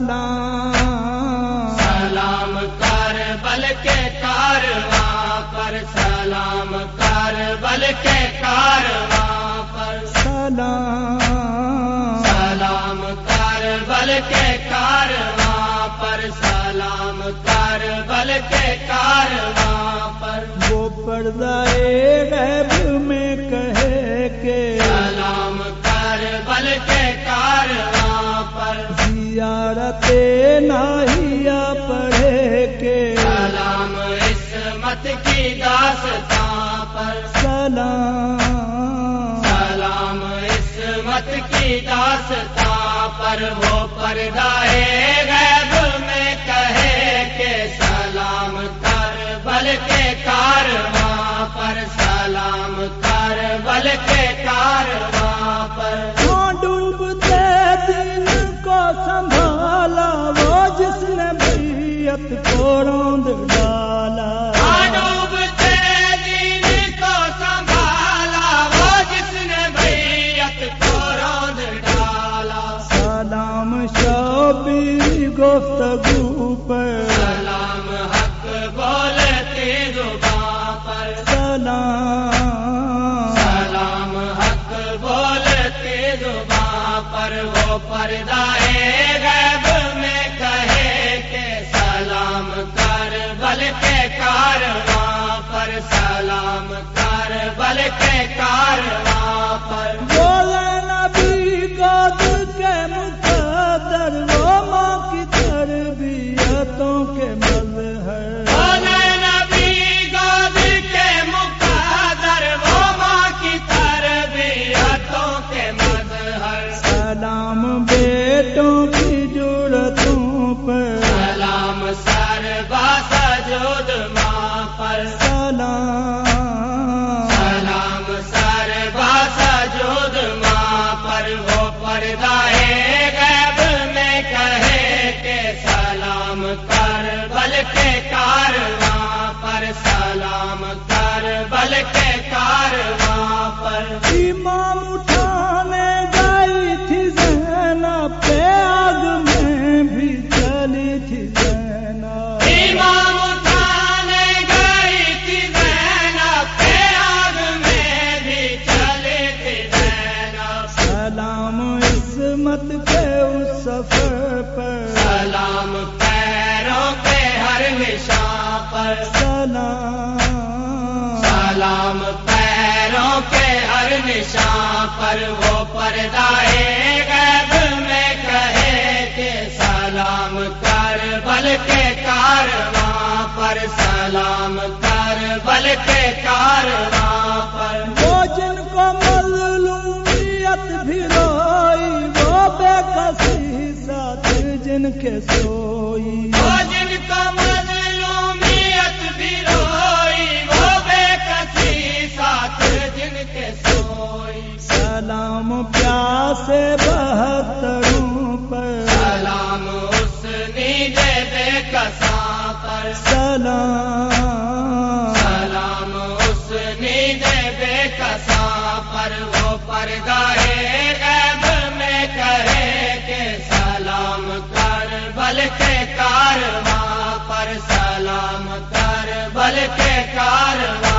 سلام۔ سلام کر بل کے کارواں پر سلام کر بل کے کارواں پر۔ سلام۔ سلام کر بل کے کارواں پر سلام کر بل کے کارواں پر۔ وہ پردہ غیب میں کہے کہ سلام کر بل کے کارواں زیارت ناہیا پڑھے کے سلام عصمت کی داستان پر سلام سلام عصمت کی داستان پر وہ پردہ غیب میں کہے کہ سلام کر بل کے کارواں پر سلام کر بل کے کارواں روند ڈالا۔ سلام شبی گفتگو پر۔ سلام حق بولتے زباں پر۔ سلام۔ سلام حق بولتے زباں پر۔ وہ پردہ غیب سلام بیٹوں کی جڑتوں پر۔ امام اٹھانے گئی تھی زینب پہ آگ میں بھی چلی تھی زینب۔ امام اٹھانے گئی تھی زینب پہ آگ میں بھی چلی تھی زینب۔ سلام عصمت کے اس سفر پر۔ سلام پیروں کے ہر نشان پر۔ سلام۔ سلام ہر پر وہ پردہ غیب میں کہے کہ سلام کر بل کے کارواں پر سلام کر بل کے کارواں پر۔ وہ جن کو مظلومیت بھی روئی، وہ بے کسی ساتھ جن کے سوئی۔ بہتروں پر سلام اس نیجے بے کساں پر سلام سلام اس نیجے بے کساں پر وہ پردہ غیب میں کہے کہ سلام کر بل کے کارواں پر سلام کر بل کے کارواں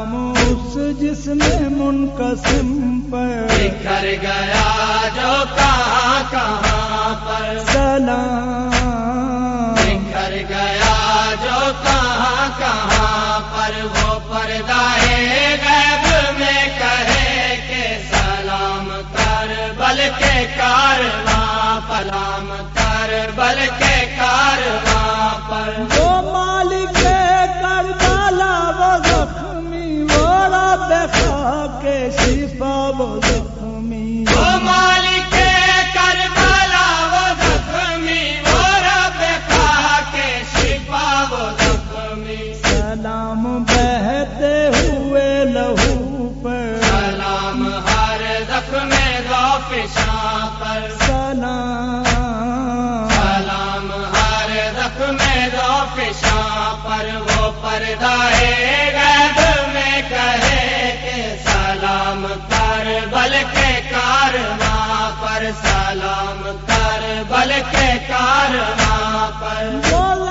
اس جس میں منقسم پر۔ بکھر گیا جو کہاں کہاں پر۔ سلام۔ بکھر گیا جو کہاں کہاں پر۔ وہ پردہ غیب میں کہے کہ سلام کر بل کے بل کے کارواں پر سلام کر بل کے کارواں پر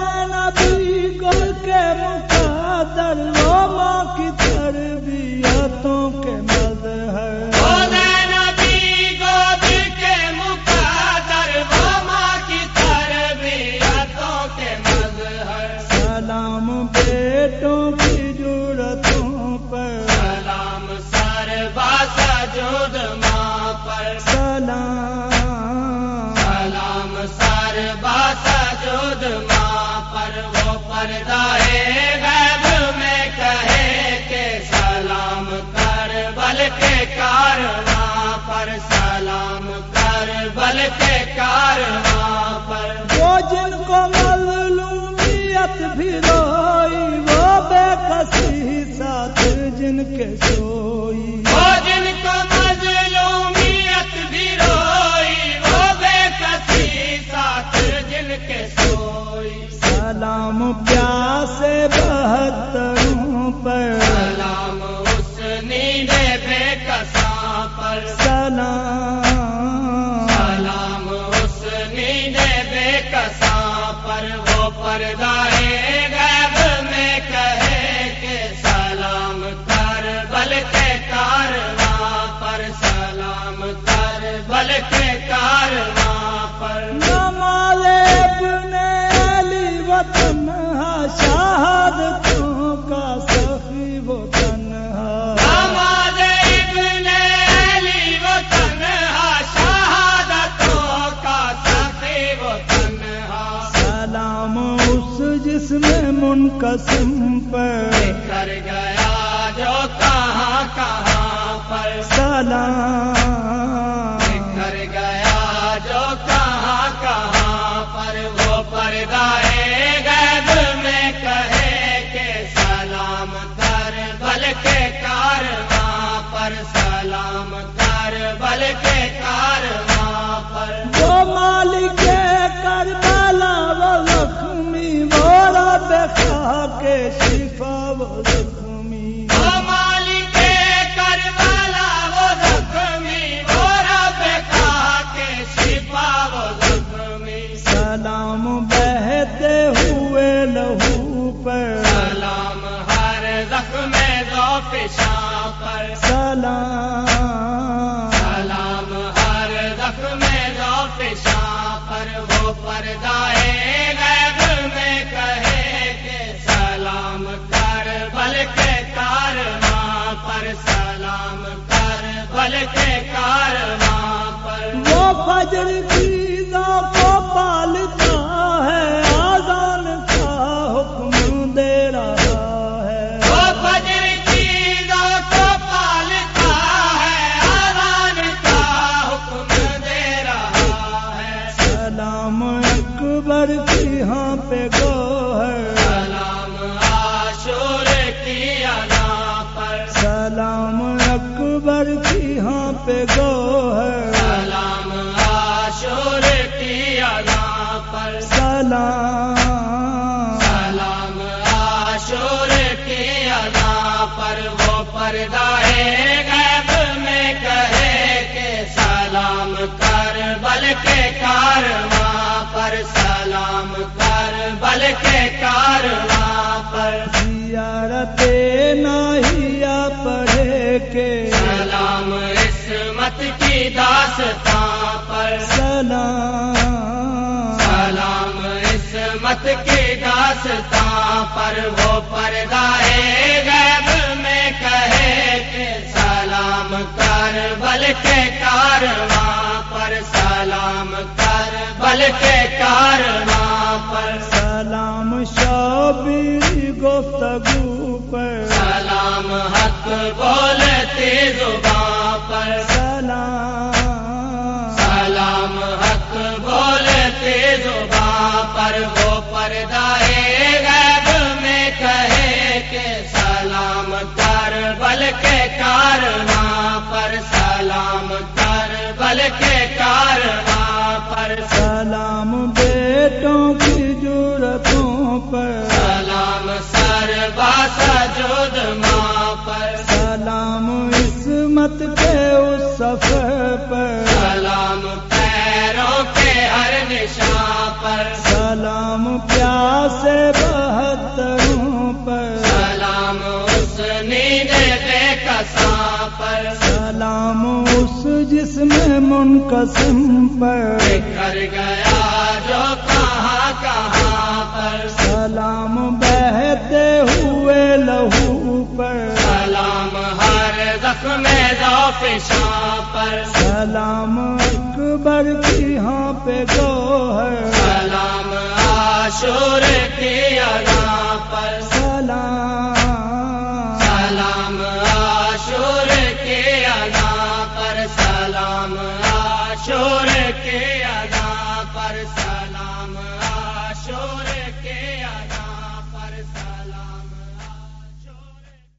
رسم پر کر گیا جو کہاں کہاں پر سلام کر گیا جو کہاں کہاں پر وہ پردہ نو پیشاں پر وہ پردہ غیب میں کہے سلام کر بلکہ کارواں پر سلام کر بلکہ کارواں پر وہ فجر کی پہ گو ہے۔ سلام آشور کی ادا پر۔ سلام۔ سلام آشور کی ادا پر۔ وہ پردہ غیب میں کہے کہ سلام کر بل کے کارواں پر۔ سلام کر بل کے کارواں پر۔ زیارت نہ پڑھے کے۔ سلام خلقت کی داستان پر۔ سلام۔ سلام اس مت کی داستان پر۔ وہ پردہ غیب میں کہے کہ سلام کر بل کے کا زباں پر وہ پردہ غیب میں کہے کہ سلام کر، بلکہ کارواں پر سلام کر، بلکہ کارواں پر سلام اس جسم منقسم پر کر گیا جو کہاں کہاں پر سلام بہتے ہوئے لہو پر سلام ہر زخم ذوفشاں پر سلام اکبر کی ہاں پہ گوہر سلام عاشور